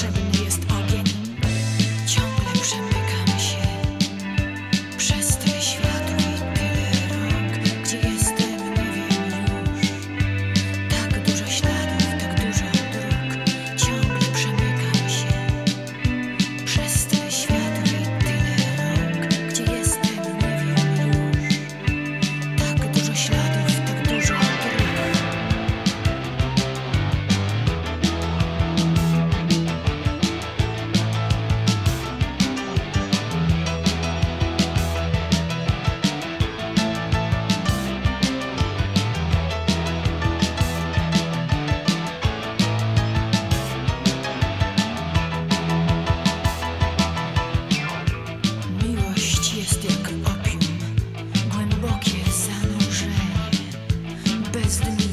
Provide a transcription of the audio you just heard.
волшебный лист. Destiny.